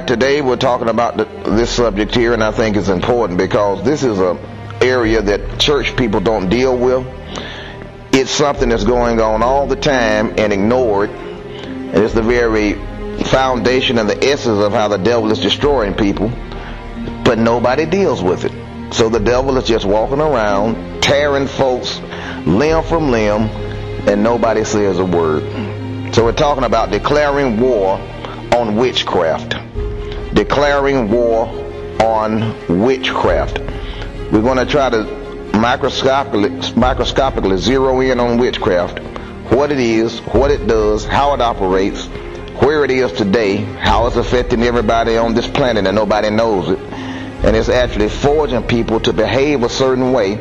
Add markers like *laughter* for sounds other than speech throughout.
today we're talking about the, this subject here, and I think it's important because this is a area that church people don't deal with. It's something that's going on all the time and ignored, and it's the very foundation and the essence of how the devil is destroying people, but nobody deals with it. So the devil is just walking around, tearing folks limb from limb, and nobody says a word. So we're talking about declaring war on witchcraft. Declaring war on witchcraft. We're going to try to microscopically, microscopically zero in on witchcraft, what it is, what it does, how it operates, where it is today, how it's affecting everybody on this planet and nobody knows it. And it's actually forging people to behave a certain way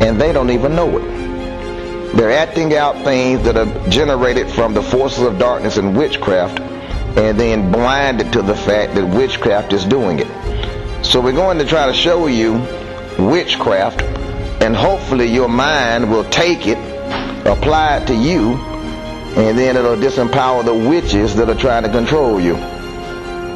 and they don't even know it. They're acting out things that are generated from the forces of darkness and witchcraft and then blinded to the fact that witchcraft is doing it. So we're going to try to show you witchcraft and hopefully your mind will take it, apply it to you, and then it'll disempower the witches that are trying to control you.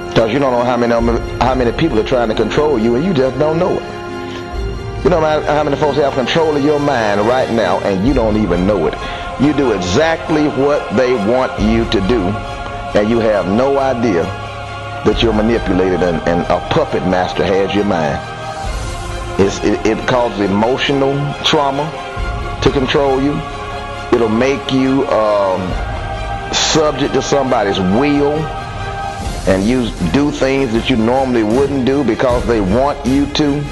Because you don't know how many how many people are trying to control you, and you just don't know it. You know how many folks have control of your mind right now, and you don't even know it. You do exactly what they want you to do, and you have no idea that you're manipulated and, and a puppet master has your mind. It, it, causes emotional trauma to control you. It'll make you um, subject to somebody's will and you do things that you normally wouldn't do because they want you to.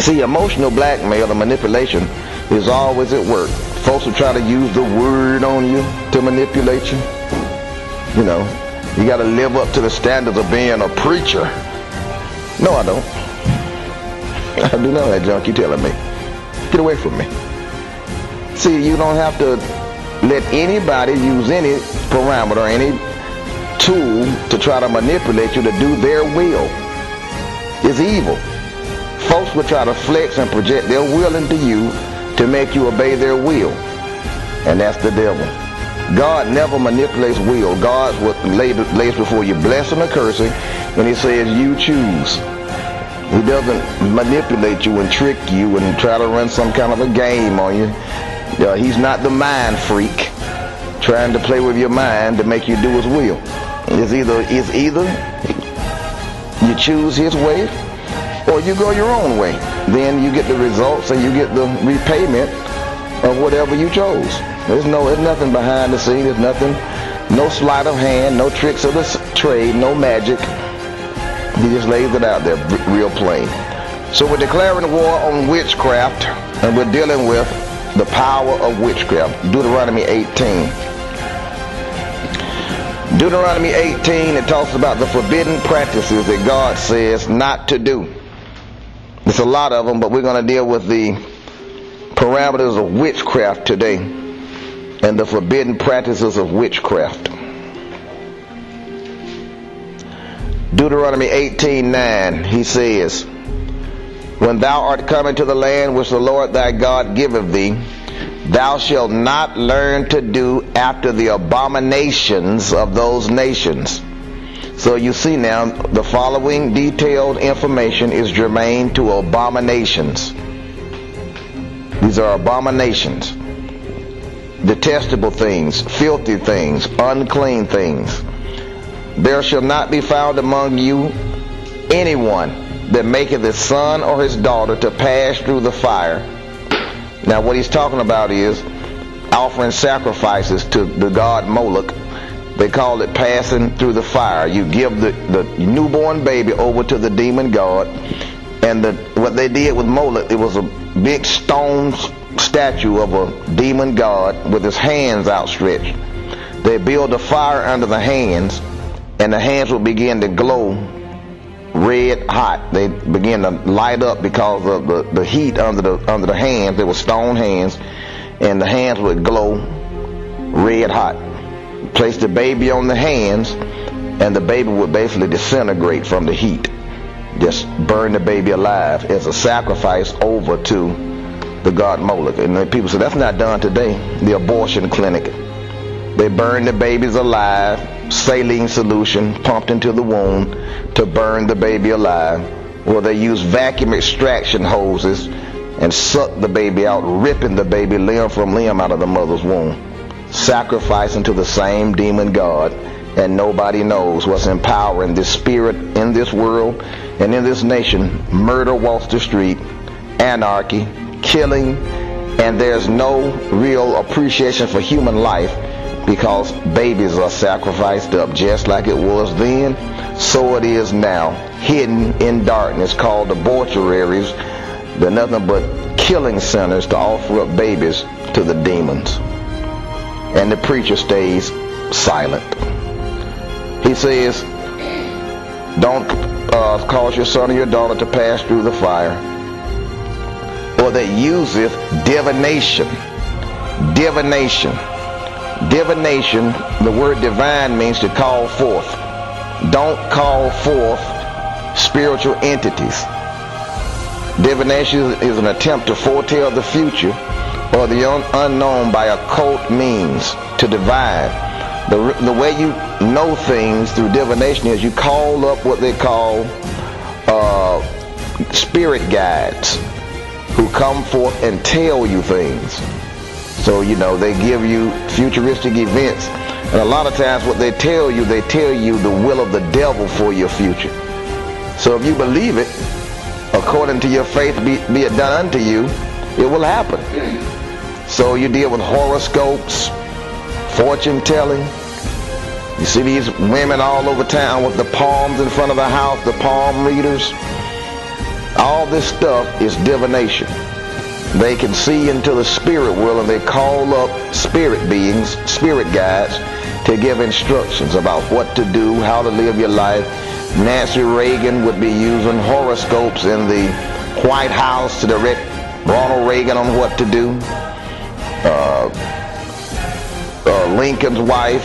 See, emotional blackmail and manipulation is always at work. Folks will try to use the word on you to manipulate you. You know, you got to live up to the standards of being a preacher. No, I don't. *laughs* I do know that junk you're telling me. Get away from me. See, you don't have to let anybody use any parameter, any tool to try to manipulate you to do their will. It's evil. Folks will try to flex and project their will into you to make you obey their will. And that's the devil. God never manipulates will. God's what lays before you blessing or cursing, and he says you choose. He doesn't manipulate you and trick you and try to run some kind of a game on you. Uh, he's not the mind freak trying to play with your mind to make you do his will. It's either it's either you choose his way or you go your own way. Then you get the results and you get the repayment of whatever you chose. There's no there's nothing behind the scene. There's nothing, no sleight of hand, no tricks of the trade, no magic. He just lays it out there real plain. So we're declaring war on witchcraft and we're dealing with the power of witchcraft. Deuteronomy 18. Deuteronomy 18, it talks about the forbidden practices that God says not to do. There's a lot of them, but we're going to deal with the parameters of witchcraft today and the forbidden practices of witchcraft. Deuteronomy 18:9 he says, When thou art come into the land which the Lord thy God giveth thee, thou shalt not learn to do after the abominations of those nations. So you see now, the following detailed information is germane to abominations. These are abominations. Detestable things, filthy things, unclean things there shall not be found among you anyone that maketh his son or his daughter to pass through the fire. Now, what he's talking about is offering sacrifices to the god Moloch. They call it passing through the fire. You give the, the newborn baby over to the demon god, and the, what they did with Moloch, it was a big stone statue of a demon god with his hands outstretched. They build a fire under the hands and the hands will begin to glow red hot. They begin to light up because of the, the heat under the under the hands. They were stone hands, and the hands would glow red hot. Place the baby on the hands, and the baby would basically disintegrate from the heat. Just burn the baby alive as a sacrifice over to the god Moloch. And people say that's not done today. The abortion clinic. They burn the babies alive saline solution pumped into the womb to burn the baby alive, or they use vacuum extraction hoses and suck the baby out, ripping the baby limb from limb out of the mother's womb, sacrificing to the same demon God. And nobody knows what's empowering this spirit in this world and in this nation. Murder walks the street, anarchy, killing, and there's no real appreciation for human life because babies are sacrificed up just like it was then, so it is now, hidden in darkness called the mortuaries. They're nothing but killing centers to offer up babies to the demons. And the preacher stays silent. He says, don't uh, cause your son or your daughter to pass through the fire. Or that useth divination. Divination Divination, the word divine means to call forth. Don't call forth spiritual entities. Divination is an attempt to foretell the future or the un- unknown by occult means to divine. The, the way you know things through divination is you call up what they call uh, spirit guides who come forth and tell you things. So, you know, they give you futuristic events. And a lot of times what they tell you, they tell you the will of the devil for your future. So if you believe it, according to your faith, be, be it done unto you, it will happen. So you deal with horoscopes, fortune telling. You see these women all over town with the palms in front of the house, the palm readers. All this stuff is divination. They can see into the spirit world and they call up spirit beings, spirit guides, to give instructions about what to do, how to live your life. Nancy Reagan would be using horoscopes in the White House to direct Ronald Reagan on what to do. Uh, uh, Lincoln's wife,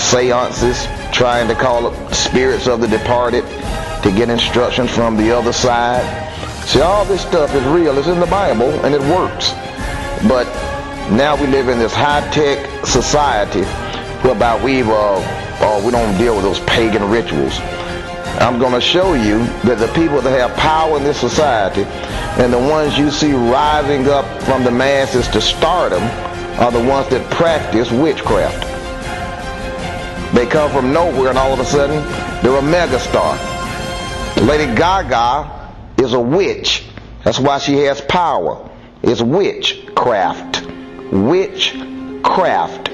seances, trying to call up spirits of the departed to get instructions from the other side. See, all this stuff is real. It's in the Bible, and it works. But now we live in this high-tech society whereby we uh, uh, we don't deal with those pagan rituals. I'm going to show you that the people that have power in this society and the ones you see rising up from the masses to stardom are the ones that practice witchcraft. They come from nowhere and all of a sudden they're a megastar. Lady Gaga is a witch. That's why she has power. It's witchcraft. Witchcraft.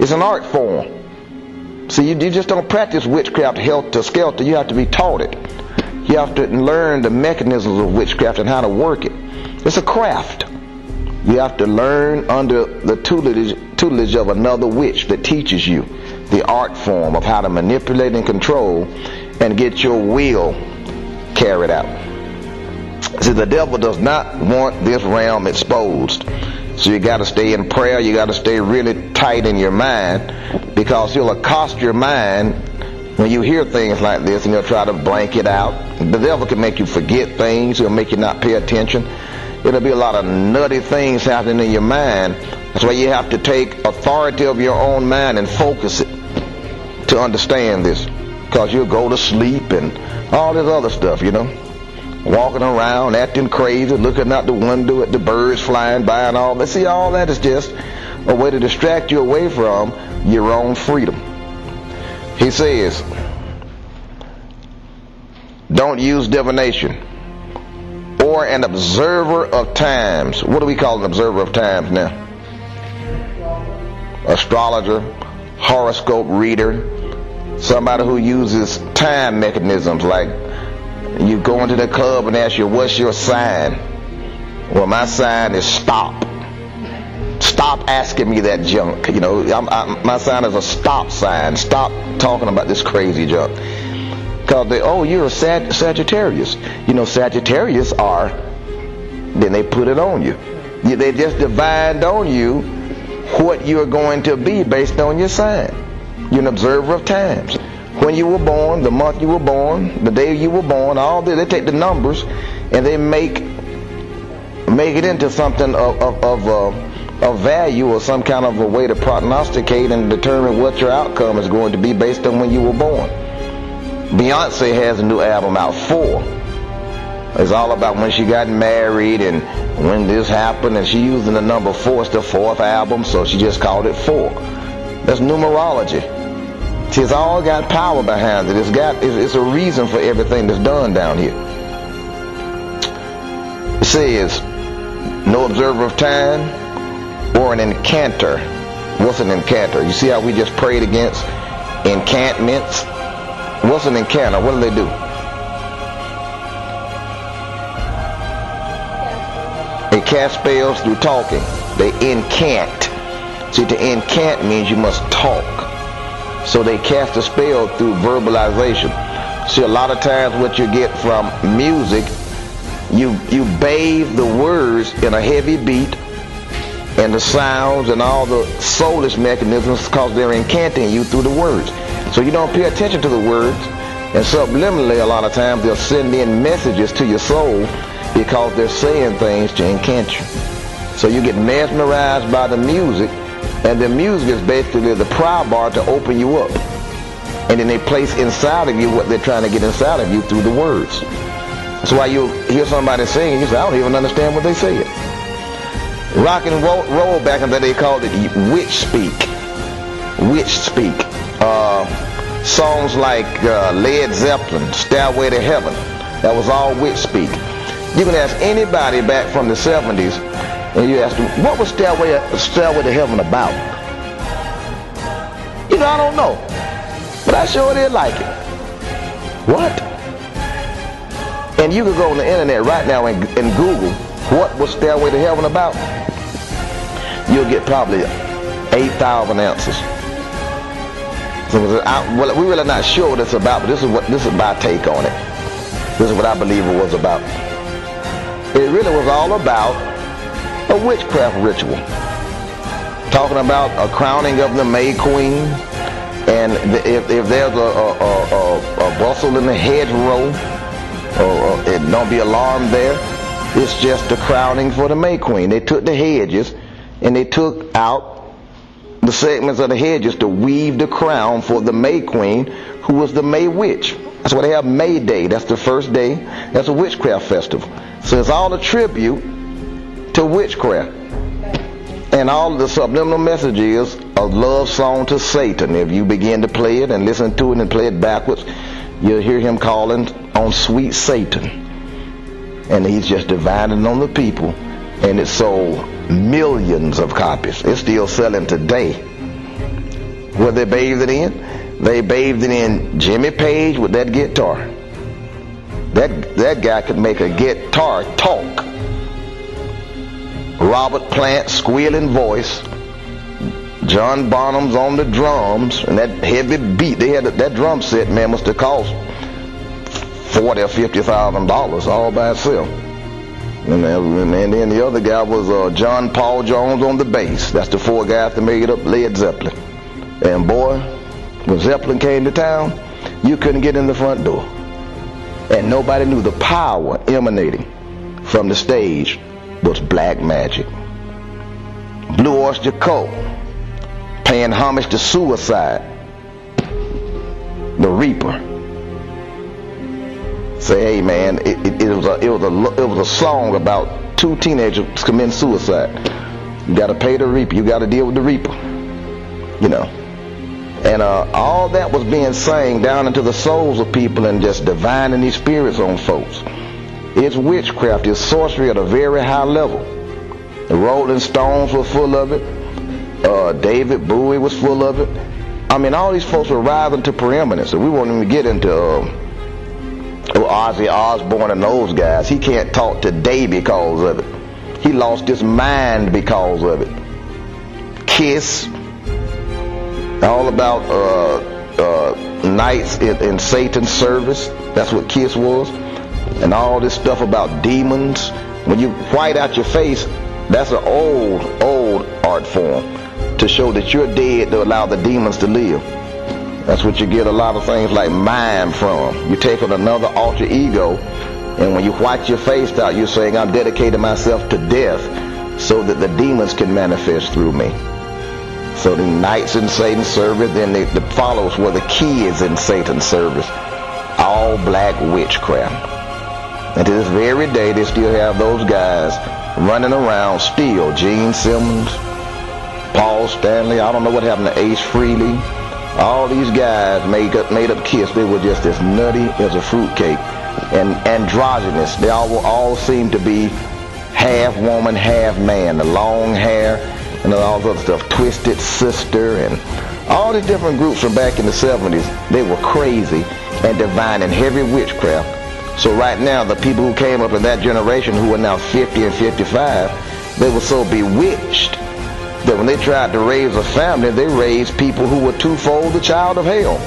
It's an art form. See, you, you just don't practice witchcraft helter skelter. You have to be taught it. You have to learn the mechanisms of witchcraft and how to work it. It's a craft. You have to learn under the tutelage, tutelage of another witch that teaches you the art form of how to manipulate and control and get your will carried out. See, the devil does not want this realm exposed. So you got to stay in prayer. You got to stay really tight in your mind because he'll accost your mind when you hear things like this and he'll try to blank it out. The devil can make you forget things. He'll make you not pay attention. It'll be a lot of nutty things happening in your mind. That's why you have to take authority of your own mind and focus it to understand this. Because you'll go to sleep and all this other stuff, you know walking around, acting crazy, looking out the window at the birds flying by and all that. See, all that is just a way to distract you away from your own freedom. He says, don't use divination or an observer of times. What do we call an observer of times now? Astrologer, horoscope reader, somebody who uses time mechanisms like you go into the club and ask you, what's your sign? Well, my sign is stop. Stop asking me that junk. You know, I'm, I'm, my sign is a stop sign. Stop talking about this crazy junk. Because they, oh, you're a Sag- Sagittarius. You know, Sagittarius are, then they put it on you. They just divined on you what you're going to be based on your sign. You're an observer of times when you were born, the month you were born, the day you were born, all this, they take the numbers and they make make it into something of, of, of uh, of value or some kind of a way to prognosticate and determine what your outcome is going to be based on when you were born. Beyonce has a new album out, Four. It's all about when she got married and when this happened, and she using the number four. It's the fourth album, so she just called it Four. That's numerology. See, it's all got power behind it. It's got it's, it's a reason for everything that's done down here. It says, no observer of time or an incanter. What's an incanter? You see how we just prayed against encampments? What's an incanter? What do they do? They cast spells through talking. They incant. See, to incant means you must talk. So they cast a spell through verbalization. See, a lot of times what you get from music, you you bathe the words in a heavy beat and the sounds and all the soulless mechanisms because they're incanting you through the words. So you don't pay attention to the words, and subliminally, a lot of times they'll send in messages to your soul because they're saying things to incant you. So you get mesmerized by the music, and the music is basically the pry bar to open you up. And then they place inside of you what they're trying to get inside of you through the words. That's why you hear somebody singing, you say, I don't even understand what they say. Rock and roll, roll back in the day, they called it witch speak. Witch speak. Uh, songs like uh, Led Zeppelin, Stairway to Heaven. That was all witch speak. You can ask anybody back from the 70s, and you ask them, what was Stairway, Stairway to Heaven about? You know, I don't know. But I sure did like it. What? And you can go on the internet right now and, and Google what was Stairway to Heaven about. You'll get probably 8,000 answers. So I, well, we're really not sure what it's about, but this is what this is my take on it. This is what I believe it was about. It really was all about a witchcraft ritual. Talking about a crowning of the May Queen, and if, if there's a, a, a, a, bustle in the hedgerow, it don't be alarmed there. It's just the crowning for the May Queen. They took the hedges and they took out the segments of the hedges to weave the crown for the May Queen, who was the May Witch. That's why they have May Day. That's the first day. That's a witchcraft festival. So it's all a tribute to witchcraft. And all the subliminal message is a love song to Satan. If you begin to play it and listen to it and play it backwards, you'll hear him calling on sweet Satan. And he's just divining on the people. And it sold millions of copies. It's still selling today. What they bathed it in? They bathed it in Jimmy Page with that guitar. That that guy could make a guitar talk. Robert Plant squealing voice. John Bonham's on the drums and that heavy beat. They had that drum set, man, must have cost forty or fifty thousand dollars all by itself. And then the other guy was uh, John Paul Jones on the bass. That's the four guys that made up Led Zeppelin. And boy, when Zeppelin came to town, you couldn't get in the front door. And nobody knew the power emanating from the stage was black magic. Blue Oyster Cult paying homage to suicide. The Reaper say, hey man, it, it, it, was a it was a it was a song about two teenagers committing suicide. You got to pay the reaper. You got to deal with the reaper. You know, and uh, all that was being sang down into the souls of people and just divining these spirits on folks. It's witchcraft. It's sorcery at a very high level. The Rolling Stones were full of it. Uh, David Bowie was full of it. I mean, all these folks were rising to preeminence. We won't even get into. Uh, Ozzy Osbourne and those guys, he can't talk today because of it. He lost his mind because of it. Kiss, all about uh, uh, knights in, in Satan's service. That's what Kiss was. And all this stuff about demons. When you white out your face, that's an old, old art form to show that you're dead to allow the demons to live. That's what you get a lot of things like mime from. You take on another alter ego, and when you white your face out, you're saying, I'm dedicating myself to death. so that the demons can manifest through me. So the knights in Satan's service, then the, the follows were the kids in Satan's service. All black witchcraft. And to this very day, they still have those guys running around still. Gene Simmons, Paul Stanley, I don't know what happened to Ace Frehley. All these guys made up, made up Kiss. They were just as nutty as a fruitcake and androgynous. They all, all seemed to be half woman, half man. The long hair, and all the other stuff. Twisted Sister and all the different groups from back in the 70s, they were crazy and divine and heavy witchcraft. So right now, the people who came up in that generation who are now 50 and 55, they were so bewitched that when they tried to raise a family, they raised people who were twofold the child of hell.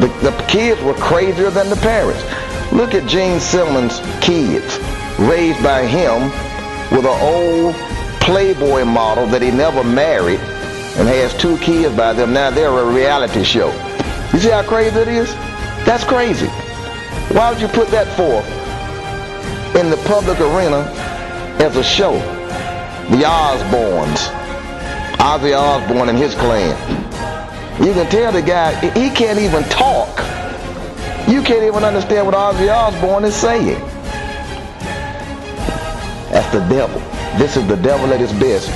The, the kids were crazier than the parents. Look at Gene Simmons' kids, raised by him with an old Playboy model that he never married and has two kids by them. Now they're a reality show. You see how crazy it is? That's crazy. Why would you put that forth in the public arena as a show? The Osbournes. Ozzy Osbourne and his clan. You can tell the guy, he can't even talk. You can't even understand what Ozzy Osbourne is saying. That's the devil. This is the devil at his best.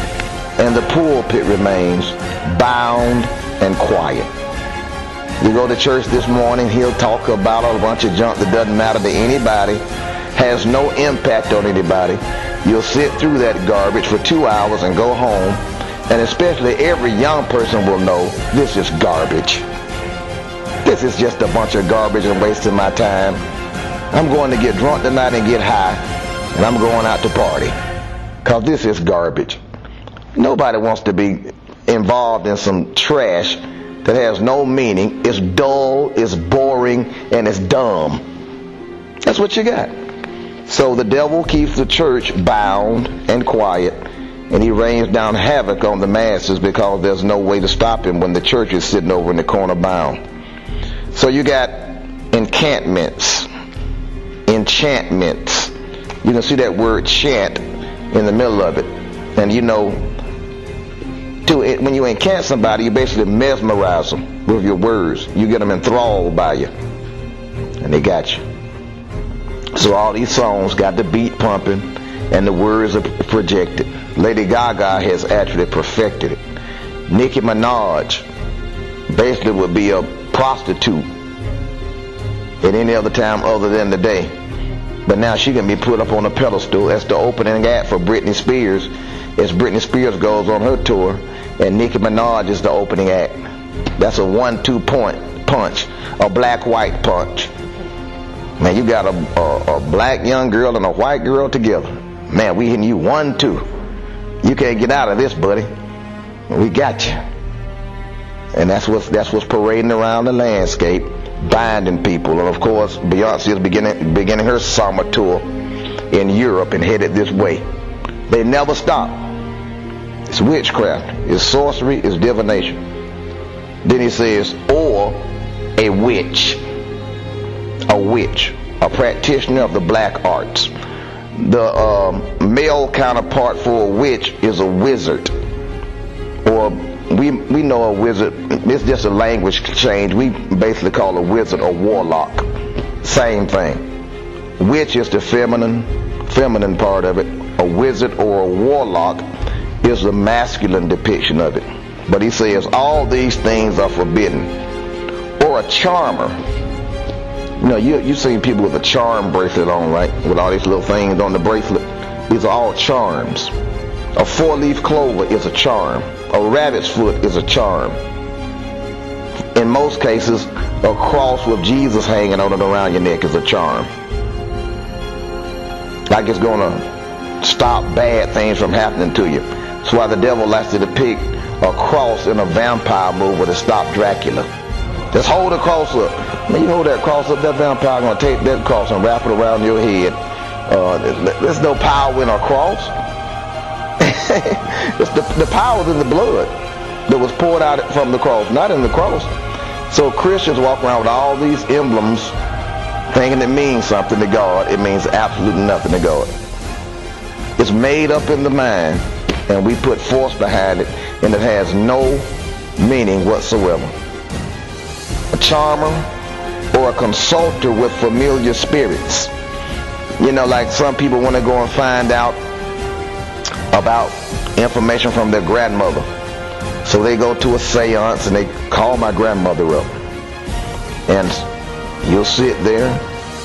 And the pulpit remains bound and quiet. You go to church this morning, he'll talk about a bunch of junk that doesn't matter to anybody, has no impact on anybody. You'll sit through that garbage for two hours and go home, and especially every young person will know this is garbage. This is just a bunch of garbage and wasting my time. I'm going to get drunk tonight and get high, and I'm going out to party because this is garbage. Nobody wants to be involved in some trash that has no meaning. It's dull, it's boring, and it's dumb. That's what you got. So the devil keeps the church bound and quiet, and he rains down havoc on the masses because there's no way to stop him when the church is sitting over in the corner bound. So you got encampments, enchantments. You can see that word chant in the middle of it. And you know, to when you enchant somebody, you basically mesmerize them with your words. You get them enthralled by you. And they got you. So all these songs got the beat pumping and the words are projected. Lady Gaga has actually perfected it. Nicki Minaj basically would be a prostitute at any other time other than the day. But now she can be put up on a pedestal as the opening act for Britney Spears as Britney Spears goes on her tour and Nicki Minaj is the opening act. That's a one-two point punch, a black-white punch. Man, you got a, a, a, black young girl and a white girl together. Man, we hitting you one-two. You can't get out of this, buddy. We got you. And that's what's that's what's parading around the landscape binding people. And of course, Beyonce is beginning beginning her summer tour in Europe and headed this way. They never stop. It's witchcraft, it's sorcery, it's divination. Then he says, or a witch. A witch, a practitioner of the black arts. The um, male counterpart for a witch is a wizard or we we know a wizard. It's just a language change. We basically call a wizard a warlock. Same thing. Witch is the feminine feminine part of it. A wizard or a warlock is the masculine depiction of it. But he says all these things are forbidden. Or a charmer. You know, you you seen people with a charm bracelet on, right? With all these little things on the bracelet. These are all charms. A four-leaf clover is a charm. A rabbit's foot is a charm. In most cases, a cross with Jesus hanging on it around your neck is a charm. Like it's going to stop bad things from happening to you. That's why the devil likes to depict a cross in a vampire movie to stop Dracula. Just hold the cross up. When you hold that cross up, that vampire to take that cross and wrap it around your head. Uh, there's no power in a cross. *laughs* the, the power in the blood that was poured out from the cross, not in the cross. So Christians walk around with all these emblems thinking it means something to God. It means absolutely nothing to God. It's made up in the mind and we put force behind it and it has no meaning whatsoever. A charmer or a consulter with familiar spirits. You know, like some people want to go and find out about information from their grandmother. So they go to a seance and they call my grandmother up. And you'll sit there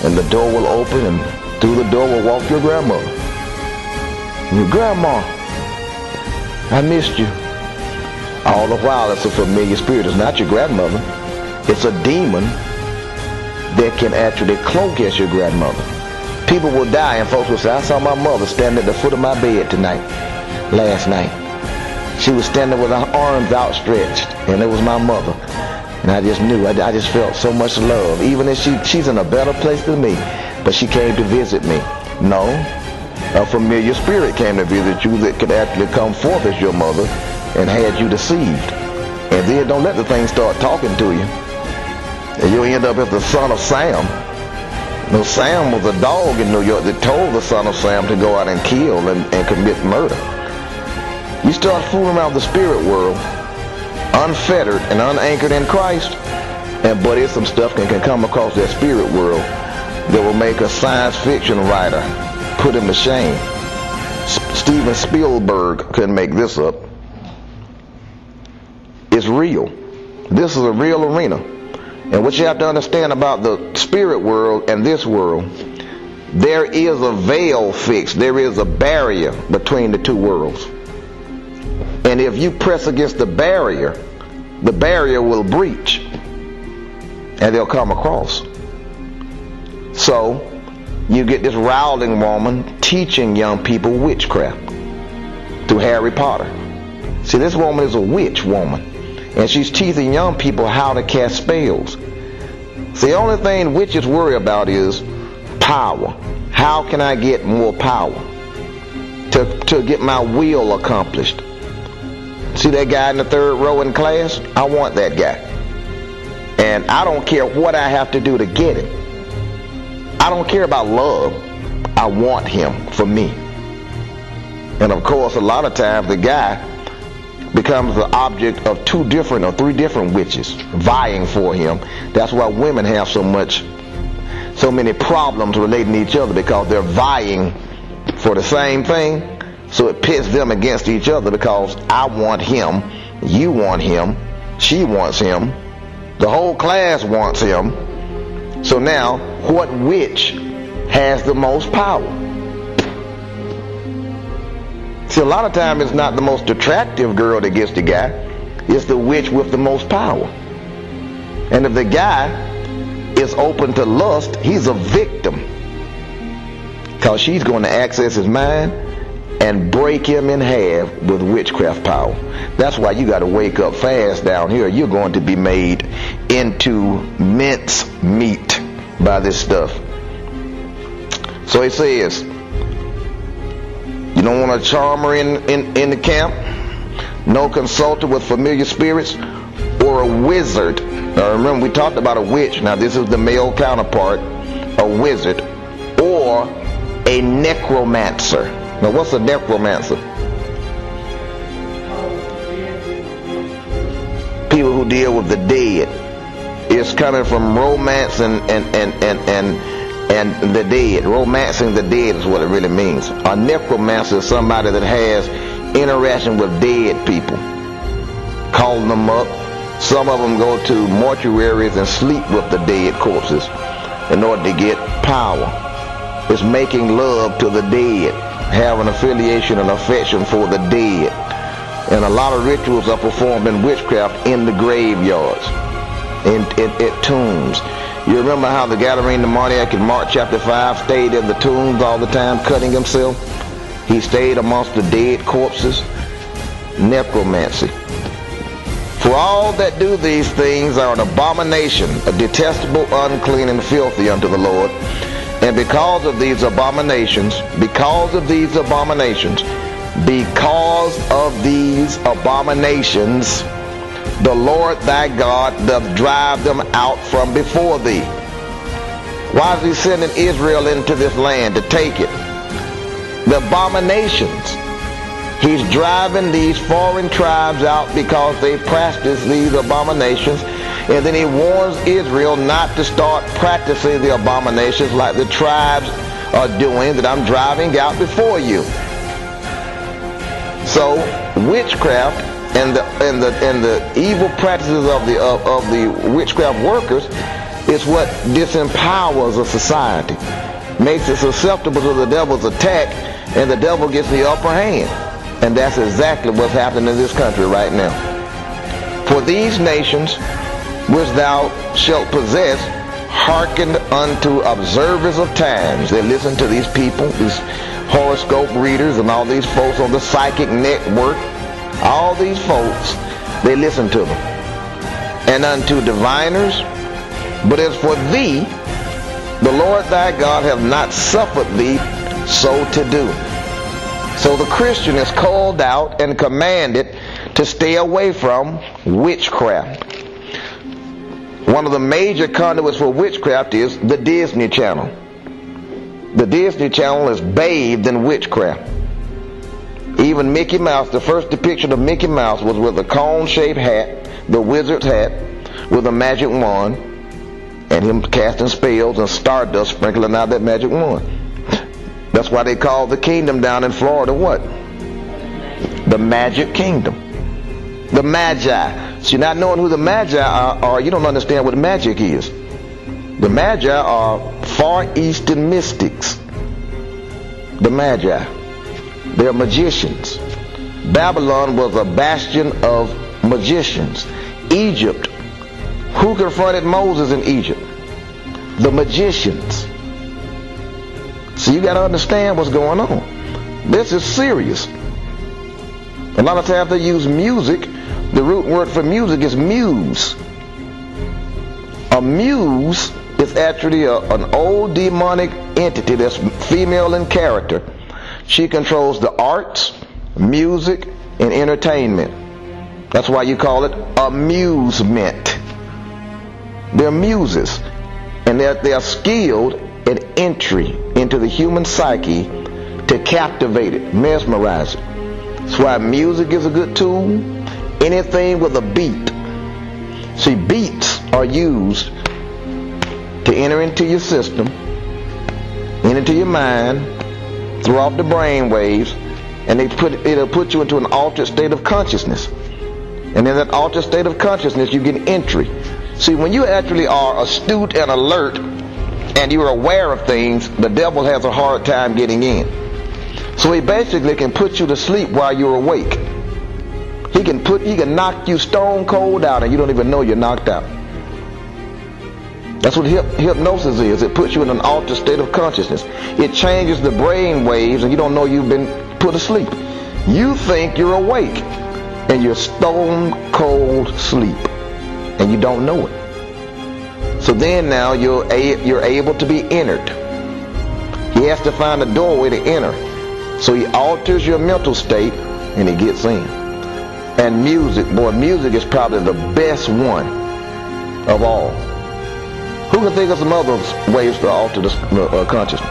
and the door will open and through the door will walk your grandmother. Your grandma, I missed you. All the while it's a familiar spirit. It's not your grandmother. It's a demon that can actually cloak as your grandmother. People will die and folks will say, I saw my mother standing at the foot of my bed tonight, last night. She was standing with her arms outstretched, and it was my mother. And I just knew, I, I just felt so much love. Even if she, she's in a better place than me, but she came to visit me. No, a familiar spirit came to visit you that could actually come forth as your mother and had you deceived. And then don't let the thing start talking to you. And you'll end up as the son of Sam. No, Sam was a dog in New York that told the son of Sam to go out and kill and, and commit murder. You start fooling around the spirit world, unfettered and unanchored in Christ, and but if some stuff can, can come across that spirit world that will make a science fiction writer put him to shame. S- Steven Spielberg couldn't make this up. It's real. This is a real arena. And what you have to understand about the spirit world and this world, there is a veil fixed. There is a barrier between the two worlds. And if you press against the barrier, the barrier will breach and they'll come across. So you get this Rowling woman teaching young people witchcraft through Harry Potter. See, this woman is a witch woman. And she's teaching young people how to cast spells. The only thing witches worry about is power. How can I get more power to, to get my will accomplished? See that guy in the third row in class? I want that guy. And I don't care what I have to do to get him. I don't care about love. I want him for me. And of course, a lot of times the guy becomes the object of two different or three different witches vying for him. That's why women have so much, so many problems relating to each other because they're vying for the same thing. So it pits them against each other because I want him, you want him, she wants him, the whole class wants him. So now, what witch has the most power? See, a lot of times it's not the most attractive girl that gets the guy. It's the witch with the most power. And if the guy is open to lust, he's a victim. Because she's going to access his mind and break him in half with witchcraft power. That's why you got to wake up fast down here. You're going to be made into mince meat by this stuff. So he says, you don't want a charmer in, in, in the camp, no consultant with familiar spirits, or a wizard. Now remember, we talked about a witch. Now this is the male counterpart, a wizard, or a necromancer. Now, what's a necromancer? People who deal with the dead. It's coming from romance and and and and and, the dead. Romancing the dead is what it really means. A necromancer is somebody that has interaction with dead people, calling them up. Some of them go to mortuaries and sleep with the dead corpses in order to get power. It's making love to the dead have an affiliation and affection for the dead. And a lot of rituals are performed in witchcraft in the graveyards, in, in, in tombs. You remember how the Gadarene demoniac in Mark chapter 5 stayed in the tombs all the time, cutting himself? He stayed amongst the dead corpses. Necromancy. For all that do these things are an abomination, a detestable, unclean, and filthy unto the Lord. And because of these abominations, because of these abominations, because of these abominations, the Lord thy God doth drive them out from before thee. Why is he sending Israel into this land to take it? the abominations. He's driving these foreign tribes out because they practice these abominations. And then he warns Israel not to start practicing the abominations like the tribes are doing that I'm driving out before you. So witchcraft and the and the and the evil practices of the of, of the witchcraft workers is what disempowers a society, makes it susceptible to the devil's attack, and the devil gets the upper hand. And that's exactly what's happening in this country right now. For these nations which thou shalt possess hearkened unto observers of times. They listen to these people, these horoscope readers and all these folks on the psychic network. All these folks, they listen to them. And unto diviners. But as for thee, the Lord thy God hath not suffered thee so to do. So the Christian is called out and commanded to stay away from witchcraft. One of the major conduits for witchcraft is the Disney Channel. The Disney Channel is bathed in witchcraft. Even Mickey Mouse, the first depiction of Mickey Mouse was with a cone-shaped hat, the wizard's hat, with a magic wand, and him casting spells and stardust sprinkling out that magic wand. That's why they call the kingdom down in Florida what? The Magic Kingdom. The Magi. So you're not knowing who the Magi are, or you don't understand what magic is. The Magi are Far Eastern mystics. The Magi. They're magicians. Babylon was a bastion of magicians. Egypt. Who confronted Moses in Egypt? The magicians. So you got to understand what's going on. This is serious. A lot of times they use music. The root word for music is muse. A muse is actually a, an old demonic entity that's female in character. She controls the arts, music, and entertainment. That's why you call it amusement. They're muses, and they're, they're skilled at entry into the human psyche to captivate it, mesmerize it. That's why music is a good tool. Anything with a beat. See, beats are used to enter into your system, into your mind, throw off the brain waves, and they put it'll put you into an altered state of consciousness. And in that altered state of consciousness, you get entry. See, when you actually are astute and alert, and you're aware of things, the devil has a hard time getting in. So he basically can put you to sleep while you're awake. He can put he can knock you stone cold out and you don't even know you're knocked out. That's what hypnosis is. It puts you in an altered state of consciousness. It changes the brain waves and you don't know you've been put asleep. You think you're awake and you're stone cold sleep and you don't know it. So then now you're, a, you're able to be entered. He has to find a doorway to enter. So he alters your mental state and he gets in. And music, boy, music is probably the best one of all. Can think of some other ways to alter the uh, consciousness?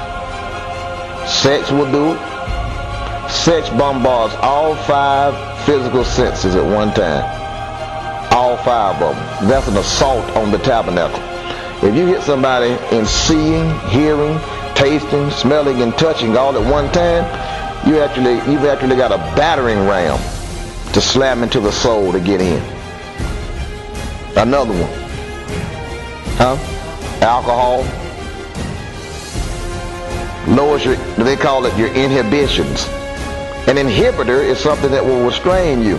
Sex will do it. Sex bombards all five physical senses at one time. All five of them. That's an assault on the tabernacle. If you hit somebody in seeing, hearing, tasting, smelling, and touching all at one time, you actually you've actually got a battering ram to slam into the soul to get in. Another one. Huh? Alcohol. Lowers your they call it your inhibitions. An inhibitor is something that will restrain you.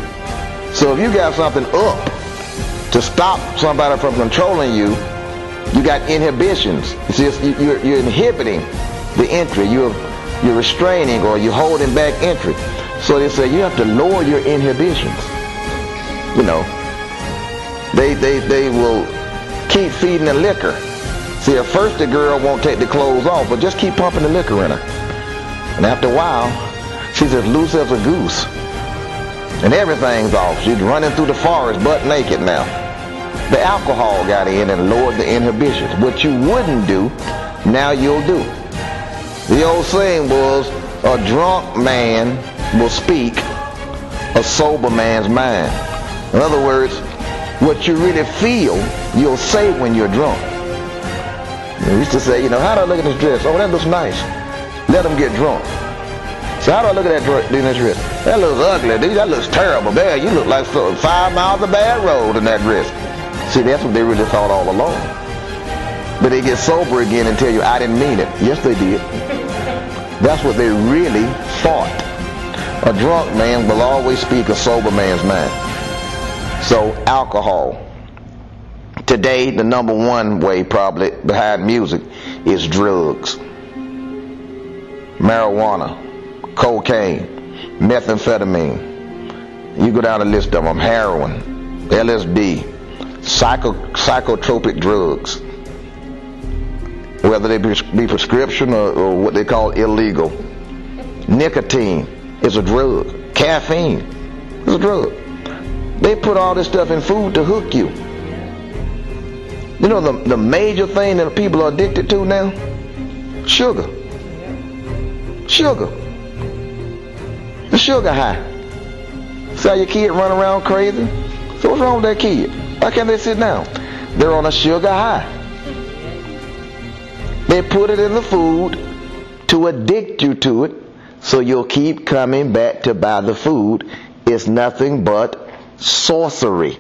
So if you got something up to stop somebody from controlling you, you got inhibitions. You see, you're, you're inhibiting the entry. You're, you're restraining or you're holding back entry. So they say you have to lower your inhibitions. You know, they, they, they will keep feeding the liquor. See, at first the girl won't take the clothes off, but just keep pumping the liquor in her. And after a while, she's as loose as a goose. And everything's off. She's running through the forest butt naked now the alcohol got in and lowered the inhibitions. What you wouldn't do, now you'll do. The old saying was, A drunk man will speak a sober man's mind. In other words, what you really feel, you'll say when you're drunk. We used to say, you know, how do I look at this dress? Oh, that looks nice. Let them get drunk. So how do I look at that dress, dress? That looks ugly, dude. That looks terrible. Man, you look like five miles of bad road in that dress. See, that's what they really thought all along. But they get sober again and tell you, I didn't mean it. Yes, they did. That's what they really thought. A drunk man will always speak a sober man's mind. So, alcohol. Today, the number one way probably behind music is drugs. Marijuana, cocaine, methamphetamine. You go down the list of them. Heroin, LSD, psycho, psychotropic drugs, whether they be prescription or, or what they call illegal. Nicotine is a drug. Caffeine is a drug. They put all this stuff in food to hook you. You know the, the major thing that people are addicted to now? Sugar. Sugar. The sugar high. See how your kid run around crazy? So what's wrong with that kid? Why can't they sit down? They're on a sugar high. They put it in the food to addict you to it so you'll keep coming back to buy the food. It's nothing but sorcery.